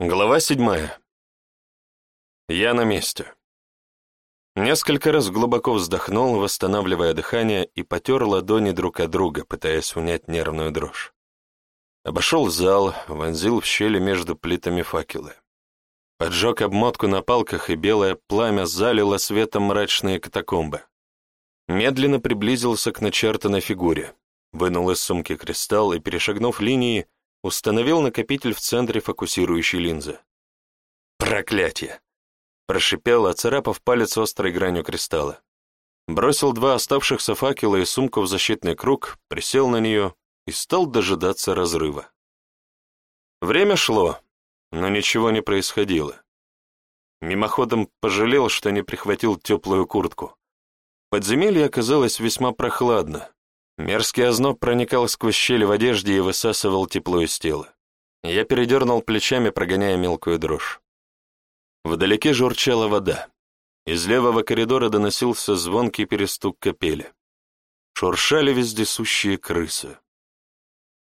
Глава седьмая. Я на месте. Несколько раз глубоко вздохнул, восстанавливая дыхание, и потер ладони друг от друга, пытаясь унять нервную дрожь. Обошел зал, вонзил в щели между плитами факелы. Поджег обмотку на палках, и белое пламя залило светом мрачные катакомбы. Медленно приблизился к начертанной фигуре, вынул из сумки кристалл и, перешагнув линии, Установил накопитель в центре фокусирующей линзы. «Проклятие!» Прошипел, оцарапав палец острой гранью кристалла. Бросил два оставшихся факела и сумку в защитный круг, присел на нее и стал дожидаться разрыва. Время шло, но ничего не происходило. Мимоходом пожалел, что не прихватил теплую куртку. Подземелье оказалось весьма прохладно, Мерзкий озноб проникал сквозь щели в одежде и высасывал тепло из тела. Я передернул плечами, прогоняя мелкую дрожь. Вдалеке журчала вода. Из левого коридора доносился звонкий перестук капели. Шуршали вездесущие крысы.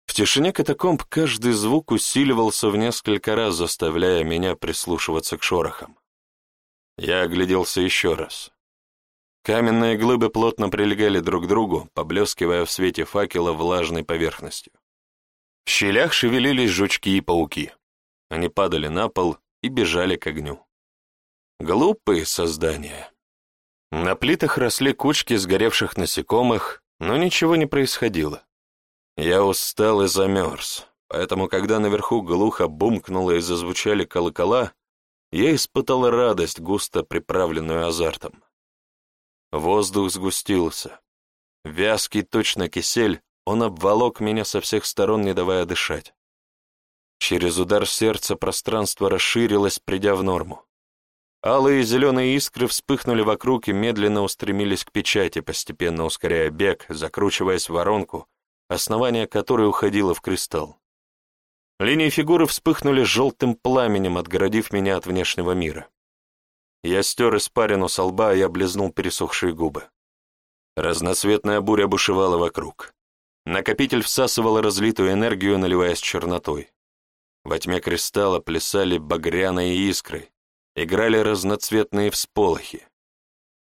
В тишине катакомб каждый звук усиливался в несколько раз, заставляя меня прислушиваться к шорохам. Я огляделся еще раз. Каменные глыбы плотно прилегали друг к другу, поблескивая в свете факела влажной поверхностью. В щелях шевелились жучки и пауки. Они падали на пол и бежали к огню. Глупые создания. На плитах росли кучки сгоревших насекомых, но ничего не происходило. Я устал и замерз, поэтому, когда наверху глухо бумкнуло и зазвучали колокола, я испытал радость, густо приправленную азартом. Воздух сгустился. Вязкий точно кисель, он обволок меня со всех сторон, не давая дышать. Через удар сердца пространство расширилось, придя в норму. Алые и зеленые искры вспыхнули вокруг и медленно устремились к печати, постепенно ускоряя бег, закручиваясь в воронку, основание которой уходило в кристалл. Линии фигуры вспыхнули желтым пламенем, отгородив меня от внешнего мира. Я стер испарину со лба и облизнул пересохшие губы. Разноцветная буря бушевала вокруг. Накопитель всасывал разлитую энергию, наливаясь чернотой. Во тьме кристалла плясали багряные искры, играли разноцветные всполохи.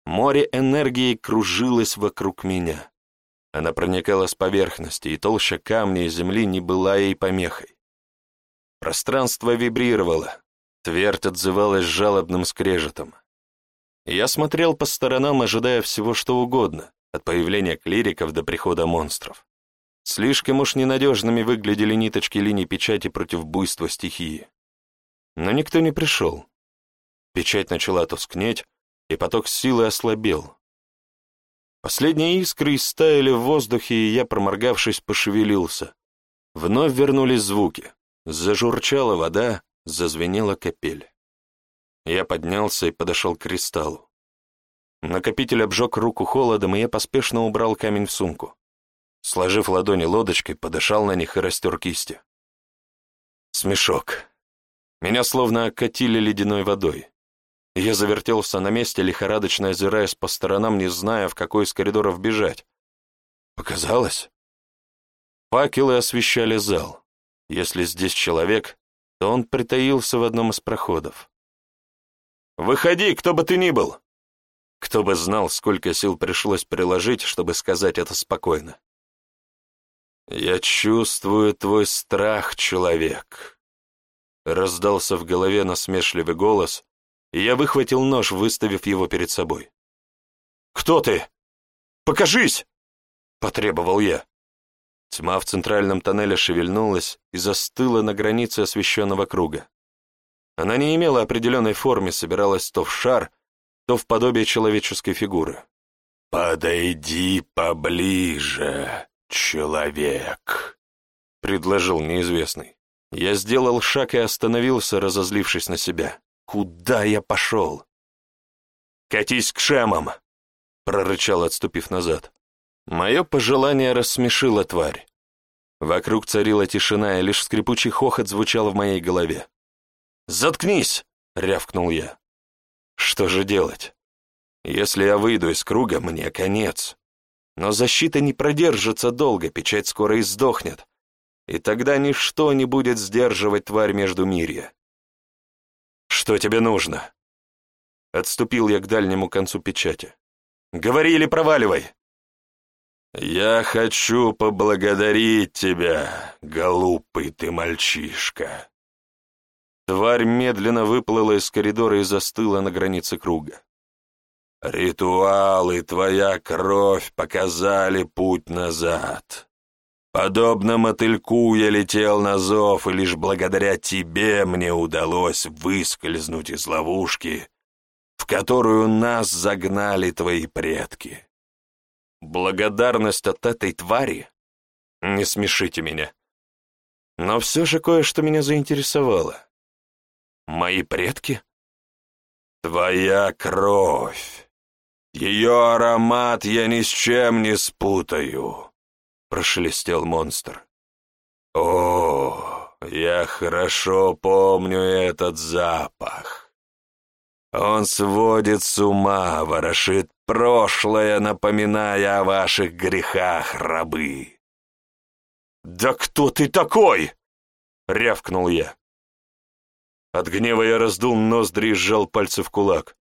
Море энергии кружилось вокруг меня. Она проникала с поверхности, и толща камня и земли не была ей помехой. Пространство вибрировало, Твердь отзывалась жалобным скрежетом. Я смотрел по сторонам, ожидая всего что угодно, от появления клириков до прихода монстров. Слишком уж ненадежными выглядели ниточки линий печати против буйства стихии. Но никто не пришел. Печать начала тускнеть, и поток силы ослабел. Последние искры истаяли в воздухе, и я, проморгавшись, пошевелился. Вновь вернулись звуки. Зажурчала вода, Зазвенела капель. Я поднялся и подошел к кристаллу. Накопитель обжег руку холодом, и я поспешно убрал камень в сумку. Сложив ладони лодочкой, подышал на них и растер кисти. Смешок. Меня словно окатили ледяной водой. Я завертелся на месте, лихорадочно озираясь по сторонам, не зная, в какой из коридоров бежать. Показалось? Факелы освещали зал. Если здесь человек, то он притаился в одном из проходов. «Выходи, кто бы ты ни был!» Кто бы знал, сколько сил пришлось приложить, чтобы сказать это спокойно. «Я чувствую твой страх, человек», — раздался в голове насмешливый голос, и я выхватил нож, выставив его перед собой. «Кто ты? Покажись!» — потребовал я. Тьма в центральном тоннеле шевельнулась и застыла на границе освещенного круга. Она не имела определенной формы, собиралась то в шар, то в подобие человеческой фигуры. «Подойди поближе, человек», — предложил неизвестный. Я сделал шаг и остановился, разозлившись на себя. «Куда я пошел?» «Катись к шемам!» — прорычал, отступив назад. Мое пожелание рассмешило тварь. Вокруг царила тишина, и лишь скрипучий хохот звучал в моей голове. «Заткнись!» — рявкнул я. «Что же делать? Если я выйду из круга, мне конец. Но защита не продержится долго, печать скоро издохнет. И тогда ничто не будет сдерживать тварь между мирья. «Что тебе нужно?» Отступил я к дальнему концу печати. «Говори или проваливай!» «Я хочу поблагодарить тебя, голубый ты мальчишка!» Тварь медленно выплыла из коридора и застыла на границе круга. «Ритуалы, твоя кровь показали путь назад. Подобно мотыльку я летел на зов, и лишь благодаря тебе мне удалось выскользнуть из ловушки, в которую нас загнали твои предки. Благодарность от этой твари? Не смешите меня. Но все же кое-что меня заинтересовало. Мои предки? Твоя кровь. Ее аромат я ни с чем не спутаю прошелестел монстр. «О, я хорошо помню этот запах. Он сводит с ума, ворошит прошлое, напоминая о ваших грехах, рабы». «Да кто ты такой?» — рявкнул я. От гнева я раздул ноздри и сжал пальцы в кулак.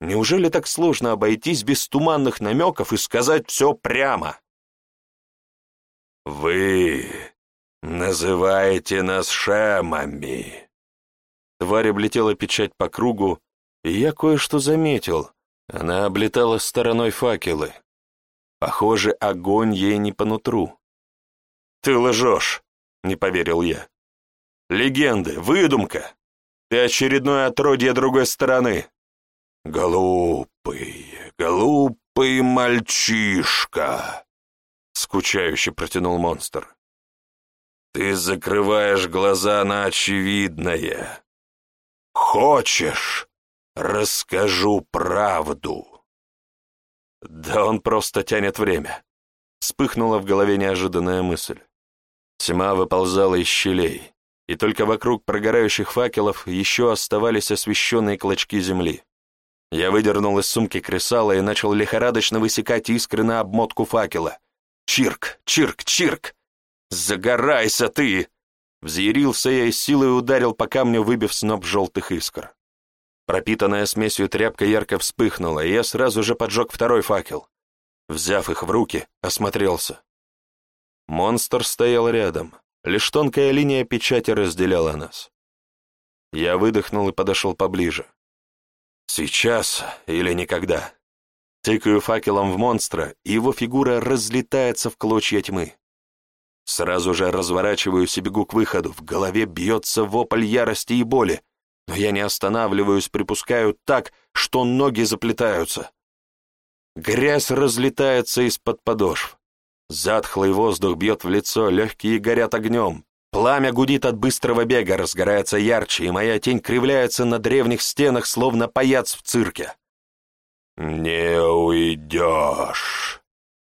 Неужели так сложно обойтись без туманных намеков и сказать все прямо? «Вы называете нас шемами!» Тварь облетела печать по кругу, и я кое-что заметил. Она облетала стороной факелы. Похоже, огонь ей не по нутру. «Ты лжешь!» — не поверил я. «Легенды, выдумка! Ты очередное отродье другой стороны!» «Глупый, глупый мальчишка!» скучающе протянул монстр. «Ты закрываешь глаза на очевидное. Хочешь, расскажу правду?» Да он просто тянет время. Вспыхнула в голове неожиданная мысль. Тьма выползала из щелей, и только вокруг прогорающих факелов еще оставались освещенные клочки земли. Я выдернул из сумки кресала и начал лихорадочно высекать искры на обмотку факела, Чирк, чирк, чирк! Загорайся ты! Взъярился я и силой ударил по камню, выбив сноп желтых искр. Пропитанная смесью тряпка ярко вспыхнула, и я сразу же поджег второй факел. Взяв их в руки, осмотрелся. Монстр стоял рядом, лишь тонкая линия печати разделяла нас. Я выдохнул и подошел поближе. Сейчас или никогда. Тыкаю факелом в монстра, и его фигура разлетается в клочья тьмы. Сразу же разворачиваюсь и бегу к выходу, в голове бьется вопль ярости и боли, но я не останавливаюсь, припускаю так, что ноги заплетаются. Грязь разлетается из-под подошв. Затхлый воздух бьет в лицо, легкие горят огнем. Пламя гудит от быстрого бега, разгорается ярче, и моя тень кривляется на древних стенах, словно паяц в цирке. «Не уйдешь!»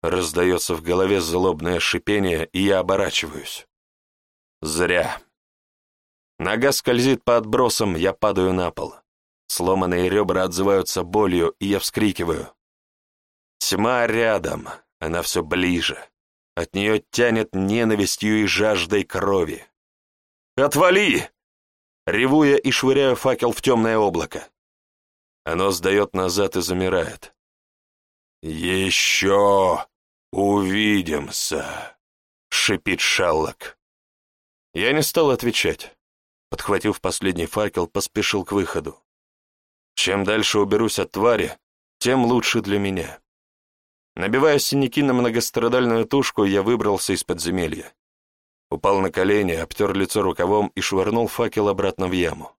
Раздается в голове злобное шипение, и я оборачиваюсь. Зря. Нога скользит по отбросам, я падаю на пол. Сломанные ребра отзываются болью, и я вскрикиваю. Тьма рядом, она все ближе. От нее тянет ненавистью и жаждой крови. «Отвали!» Реву я и швыряю факел в темное облако. Оно сдает назад и замирает. «Еще увидимся!» — шипит Шаллок. Я не стал отвечать. Подхватив последний факел, поспешил к выходу. Чем дальше уберусь от твари, тем лучше для меня. Набивая синяки на многострадальную тушку, я выбрался из подземелья. Упал на колени, обтер лицо рукавом и швырнул факел обратно в яму.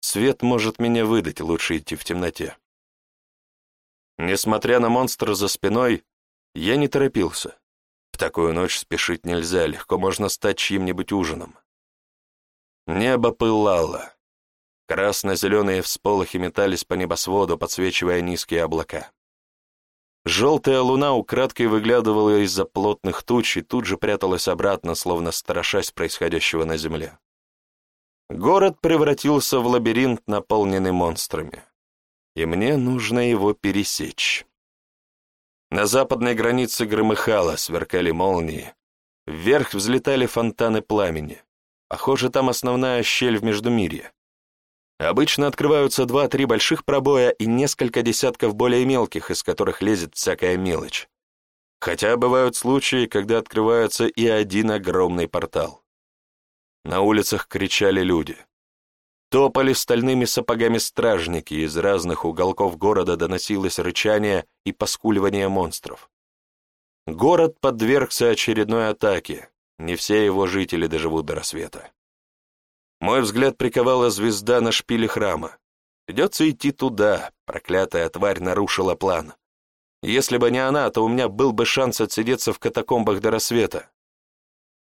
Свет может меня выдать, лучше идти в темноте. Несмотря на монстра за спиной, я не торопился. В такую ночь спешить нельзя, легко можно стать чьим-нибудь ужином. Небо пылало. Красно-зеленые всполохи метались по небосводу, подсвечивая низкие облака. Желтая луна украдкой выглядывала из-за плотных туч и тут же пряталась обратно, словно страшась происходящего на земле. Город превратился в лабиринт, наполненный монстрами. И мне нужно его пересечь. На западной границе громыхало, сверкали молнии. Вверх взлетали фонтаны пламени. Похоже, там основная щель в Междумирье. Обычно открываются два-три больших пробоя и несколько десятков более мелких, из которых лезет всякая мелочь. Хотя бывают случаи, когда открывается и один огромный портал. На улицах кричали люди. Топали стальными сапогами стражники, из разных уголков города доносилось рычание и поскуливание монстров. Город подвергся очередной атаке, не все его жители доживут до рассвета. Мой взгляд приковала звезда на шпиле храма. Придется идти туда, проклятая тварь нарушила план. Если бы не она, то у меня был бы шанс отсидеться в катакомбах до рассвета.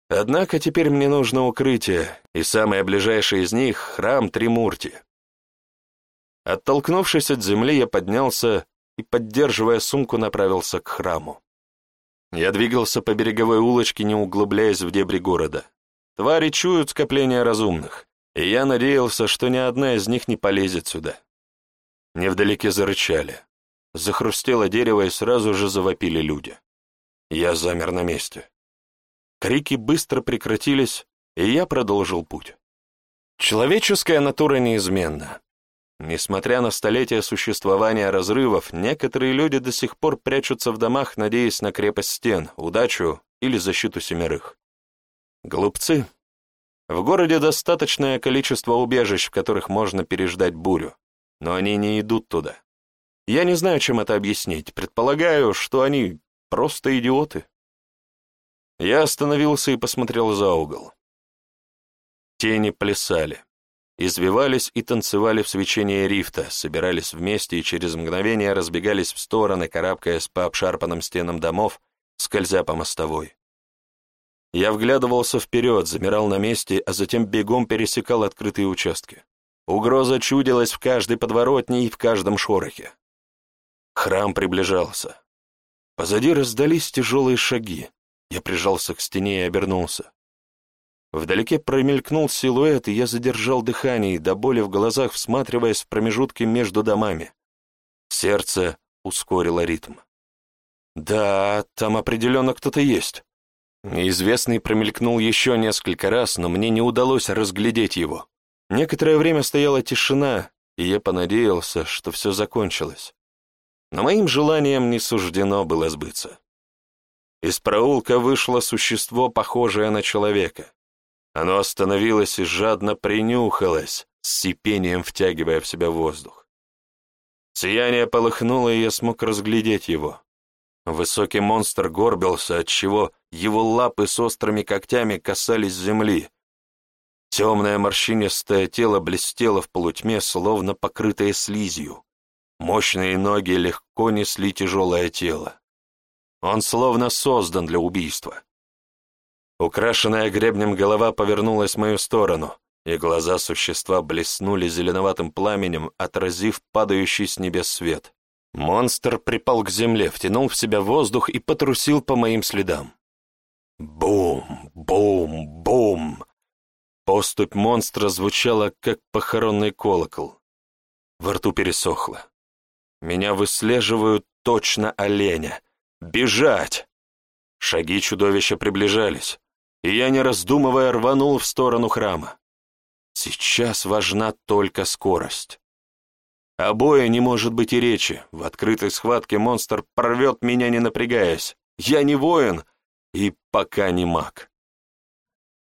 Однако теперь мне нужно укрытие, и самое ближайшее из них — храм Тримурти. Оттолкнувшись от земли, я поднялся и, поддерживая сумку, направился к храму. Я двигался по береговой улочке, не углубляясь в дебри города. Твари чуют скопление разумных, и я надеялся, что ни одна из них не полезет сюда. Невдалеке зарычали. Захрустело дерево, и сразу же завопили люди. Я замер на месте. Крики быстро прекратились, и я продолжил путь. Человеческая натура неизменна. Несмотря на столетия существования разрывов, некоторые люди до сих пор прячутся в домах, надеясь на крепость стен, удачу или защиту семерых. Глупцы. В городе достаточное количество убежищ, в которых можно переждать бурю, но они не идут туда. Я не знаю, чем это объяснить, предполагаю, что они просто идиоты. Я остановился и посмотрел за угол. Тени плясали, извивались и танцевали в свечении рифта, собирались вместе и через мгновение разбегались в стороны, карабкаясь по обшарпанным стенам домов, скользя по мостовой. Я вглядывался вперед, замирал на месте, а затем бегом пересекал открытые участки. Угроза чудилась в каждой подворотне и в каждом шорохе. Храм приближался. Позади раздались тяжелые шаги. Я прижался к стене и обернулся. Вдалеке промелькнул силуэт, и я задержал дыхание, до боли в глазах всматриваясь в промежутки между домами. Сердце ускорило ритм. «Да, там определенно кто-то есть». Неизвестный промелькнул еще несколько раз, но мне не удалось разглядеть его. Некоторое время стояла тишина, и я понадеялся, что все закончилось. Но моим желанием не суждено было сбыться. Из проулка вышло существо, похожее на человека. Оно остановилось и жадно принюхалось, с сипением втягивая в себя воздух. Сияние полыхнуло, и я смог разглядеть его. Высокий монстр горбился, отчего его лапы с острыми когтями касались земли. Темное морщинистое тело блестело в полутьме, словно покрытое слизью. Мощные ноги легко несли тяжелое тело. Он словно создан для убийства. Украшенная гребнем голова повернулась в мою сторону, и глаза существа блеснули зеленоватым пламенем, отразив падающий с небес свет. Монстр припал к земле, втянул в себя воздух и потрусил по моим следам. Бум, бум, бум. Поступь монстра звучала, как похоронный колокол. Во рту пересохло. Меня выслеживают точно оленя. Бежать! Шаги чудовища приближались, и я, не раздумывая, рванул в сторону храма. Сейчас важна только скорость. О бое не может быть и речи. В открытой схватке монстр порвет меня, не напрягаясь. Я не воин и пока не маг.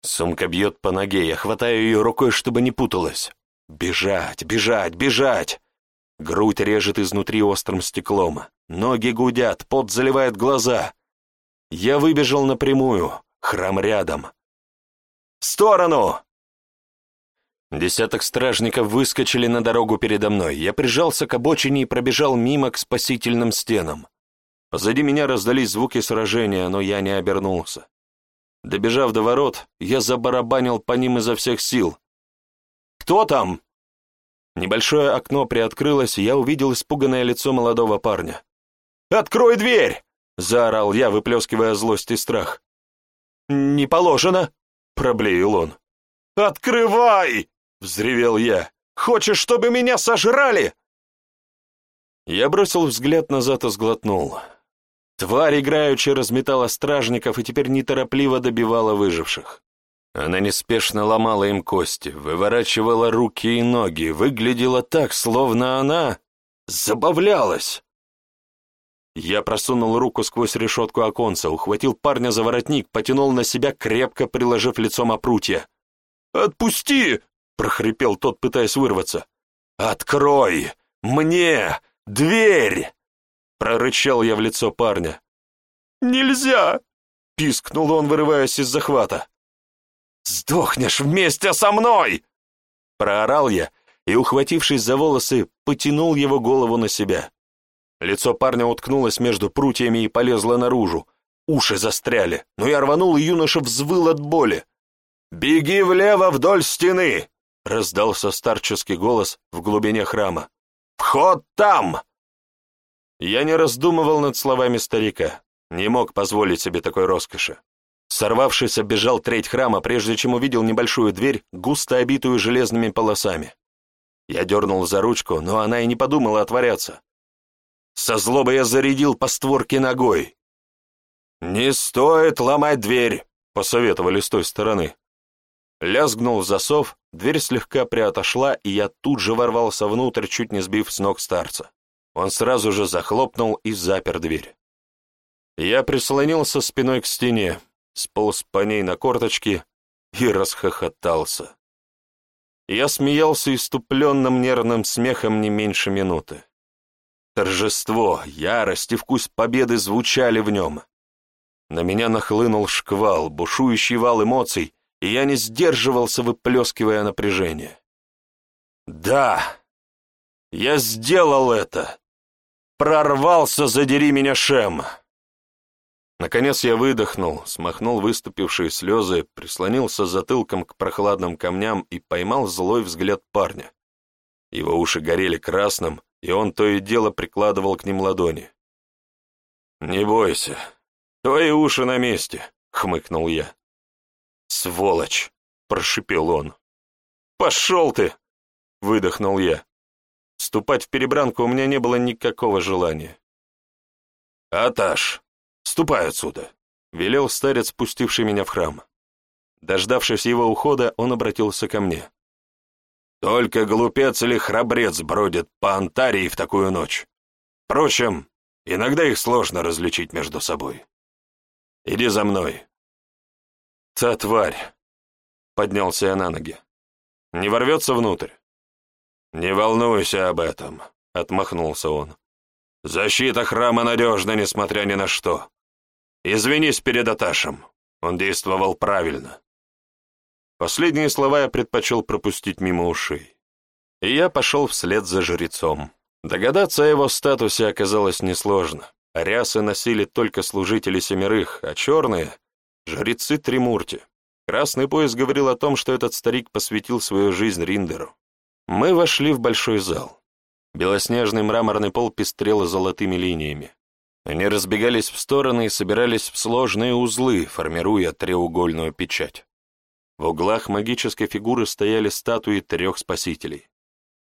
Сумка бьет по ноге, я хватаю ее рукой, чтобы не путалась. Бежать, бежать, бежать! Грудь режет изнутри острым стеклом. Ноги гудят, пот заливает глаза. Я выбежал напрямую, храм рядом. «В сторону!» Десяток стражников выскочили на дорогу передо мной. Я прижался к обочине и пробежал мимо к спасительным стенам. Позади меня раздались звуки сражения, но я не обернулся. Добежав до ворот, я забарабанил по ним изо всех сил. «Кто там?» Небольшое окно приоткрылось, и я увидел испуганное лицо молодого парня. «Открой дверь!» — заорал я, выплескивая злость и страх. «Не положено!» — проблеял он. «Открывай!» — взревел я. «Хочешь, чтобы меня сожрали?» Я бросил взгляд назад и сглотнул. Тварь играючи разметала стражников и теперь неторопливо добивала выживших. Она неспешно ломала им кости, выворачивала руки и ноги, выглядела так, словно она забавлялась. Я просунул руку сквозь решетку оконца, ухватил парня за воротник, потянул на себя, крепко приложив лицом о прутья. «Отпусти!» — прохрипел тот, пытаясь вырваться. «Открой! Мне! Дверь!» — прорычал я в лицо парня. «Нельзя!» — пискнул он, вырываясь из захвата. «Сдохнешь вместе со мной!» Проорал я и, ухватившись за волосы, потянул его голову на себя. Лицо парня уткнулось между прутьями и полезло наружу. Уши застряли, но я рванул, и юноша взвыл от боли. «Беги влево вдоль стены!» — раздался старческий голос в глубине храма. «Вход там!» Я не раздумывал над словами старика, не мог позволить себе такой роскоши. Сорвавшись, оббежал треть храма, прежде чем увидел небольшую дверь, густо обитую железными полосами. Я дернул за ручку, но она и не подумала отворяться. Со злобой я зарядил по створке ногой. «Не стоит ломать дверь», — посоветовали с той стороны. Лязгнул засов, дверь слегка приотошла, и я тут же ворвался внутрь, чуть не сбив с ног старца. Он сразу же захлопнул и запер дверь. Я прислонился спиной к стене, сполз по ней на корточки и расхохотался. Я смеялся иступленным нервным смехом не меньше минуты. Торжество, ярость и вкус победы звучали в нем. На меня нахлынул шквал, бушующий вал эмоций, и я не сдерживался, выплескивая напряжение. «Да, я сделал это! Прорвался, задери меня, Шем!» Наконец я выдохнул, смахнул выступившие слезы, прислонился затылком к прохладным камням и поймал злой взгляд парня. Его уши горели красным, и он то и дело прикладывал к ним ладони. «Не бойся, твои уши на месте», — хмыкнул я. «Сволочь!» — прошипел он. «Пошел ты!» — выдохнул я. Вступать в перебранку у меня не было никакого желания. «Аташ, ступай отсюда!» — велел старец, спустивший меня в храм. Дождавшись его ухода, он обратился ко мне. Только глупец или храбрец бродит по Антарии в такую ночь. Впрочем, иногда их сложно различить между собой. Иди за мной. Та тварь. Поднялся я на ноги. Не ворвется внутрь? Не волнуйся об этом, отмахнулся он. Защита храма надежна, несмотря ни на что. Извинись перед Аташем. Он действовал правильно. Последние слова я предпочел пропустить мимо ушей. И я пошел вслед за жрецом. Догадаться о его статусе оказалось несложно. Рясы носили только служители семерых, а черные — жрецы Тримурти. Красный пояс говорил о том, что этот старик посвятил свою жизнь Риндеру. Мы вошли в большой зал. Белоснежный мраморный пол пестрел золотыми линиями. Они разбегались в стороны и собирались в сложные узлы, формируя треугольную печать. В углах магической фигуры стояли статуи трех спасителей.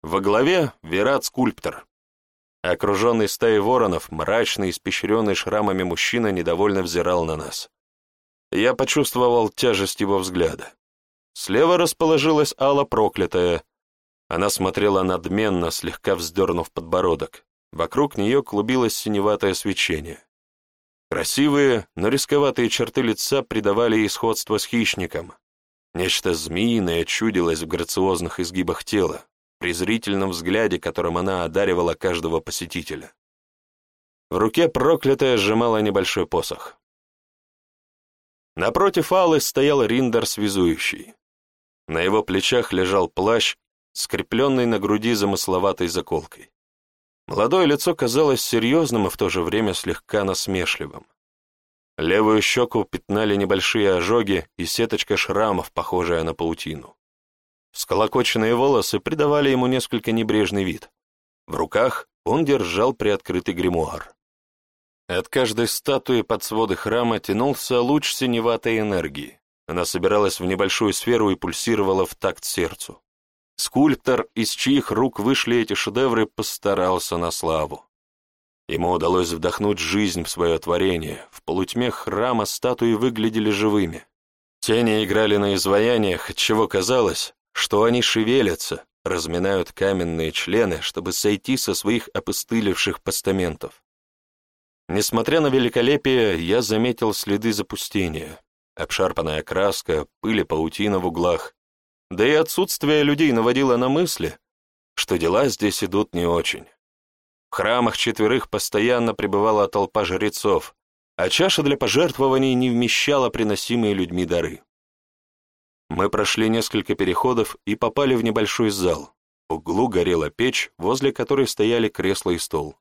Во главе — Верат-скульптор. Окруженный стаей воронов, мрачный, испещренный шрамами мужчина недовольно взирал на нас. Я почувствовал тяжесть его взгляда. Слева расположилась Алла Проклятая. Она смотрела надменно, слегка вздернув подбородок. Вокруг нее клубилось синеватое свечение. Красивые, но рисковатые черты лица придавали ей сходство с хищником, Нечто змеиное чудилось в грациозных изгибах тела, презрительном взгляде, которым она одаривала каждого посетителя. В руке проклятая сжимала небольшой посох. Напротив Аллы стоял Риндер связующий. На его плечах лежал плащ, скрепленный на груди замысловатой заколкой. Молодое лицо казалось серьезным и в то же время слегка насмешливым. Левую щеку пятнали небольшие ожоги и сеточка шрамов, похожая на паутину. Сколокоченные волосы придавали ему несколько небрежный вид. В руках он держал приоткрытый гримуар. От каждой статуи под своды храма тянулся луч синеватой энергии. Она собиралась в небольшую сферу и пульсировала в такт сердцу. Скульптор, из чьих рук вышли эти шедевры, постарался на славу. Ему удалось вдохнуть жизнь в свое творение. В полутьме храма статуи выглядели живыми. Тени играли на изваяниях, отчего казалось, что они шевелятся, разминают каменные члены, чтобы сойти со своих опостылевших постаментов. Несмотря на великолепие, я заметил следы запустения, обшарпанная краска, пыль и паутина в углах, да и отсутствие людей наводило на мысли, что дела здесь идут не очень. Храмах четверых постоянно пребывала толпа жрецов, а чаша для пожертвований не вмещала приносимые людьми дары. Мы прошли несколько переходов и попали в небольшой зал. В углу горела печь, возле которой стояли кресло и стол.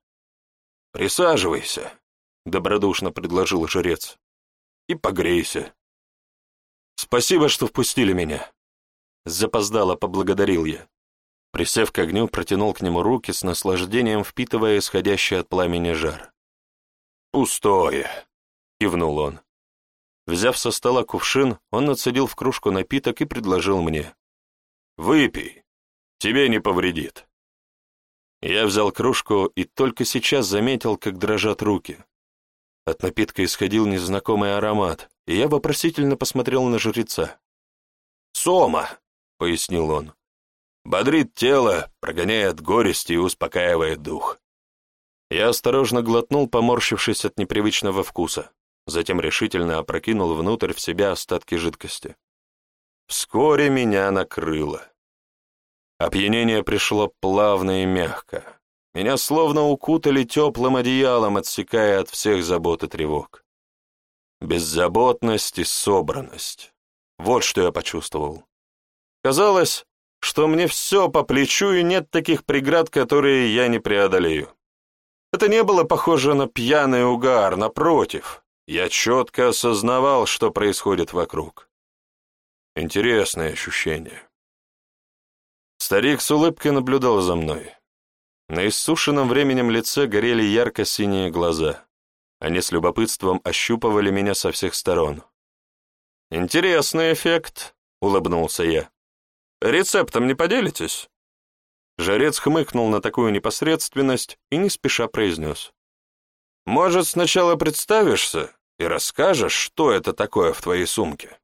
«Присаживайся», — добродушно предложил жрец, — «и погрейся». «Спасибо, что впустили меня», — запоздало поблагодарил я. Присев к огню, протянул к нему руки с наслаждением, впитывая исходящий от пламени жар. «Пустое», — кивнул он. Взяв со стола кувшин, он нацедил в кружку напиток и предложил мне. «Выпей, тебе не повредит». Я взял кружку и только сейчас заметил, как дрожат руки. От напитка исходил незнакомый аромат, и я вопросительно посмотрел на жреца. «Сома», — пояснил он, — «бодрит тело, прогоняет горести и успокаивает дух». Я осторожно глотнул, поморщившись от непривычного вкуса затем решительно опрокинул внутрь в себя остатки жидкости. Вскоре меня накрыло. Опьянение пришло плавно и мягко. Меня словно укутали теплым одеялом, отсекая от всех забот и тревог. Беззаботность и собранность. Вот что я почувствовал. Казалось, что мне все по плечу и нет таких преград, которые я не преодолею. Это не было похоже на пьяный угар, напротив. Я четко осознавал, что происходит вокруг. Интересное ощущение. Старик с улыбкой наблюдал за мной. На иссушенном временем лице горели ярко-синие глаза. Они с любопытством ощупывали меня со всех сторон. «Интересный эффект», — улыбнулся я. «Рецептом не поделитесь?» Жарец хмыкнул на такую непосредственность и не спеша произнес. Может, сначала представишься и расскажешь, что это такое в твоей сумке?»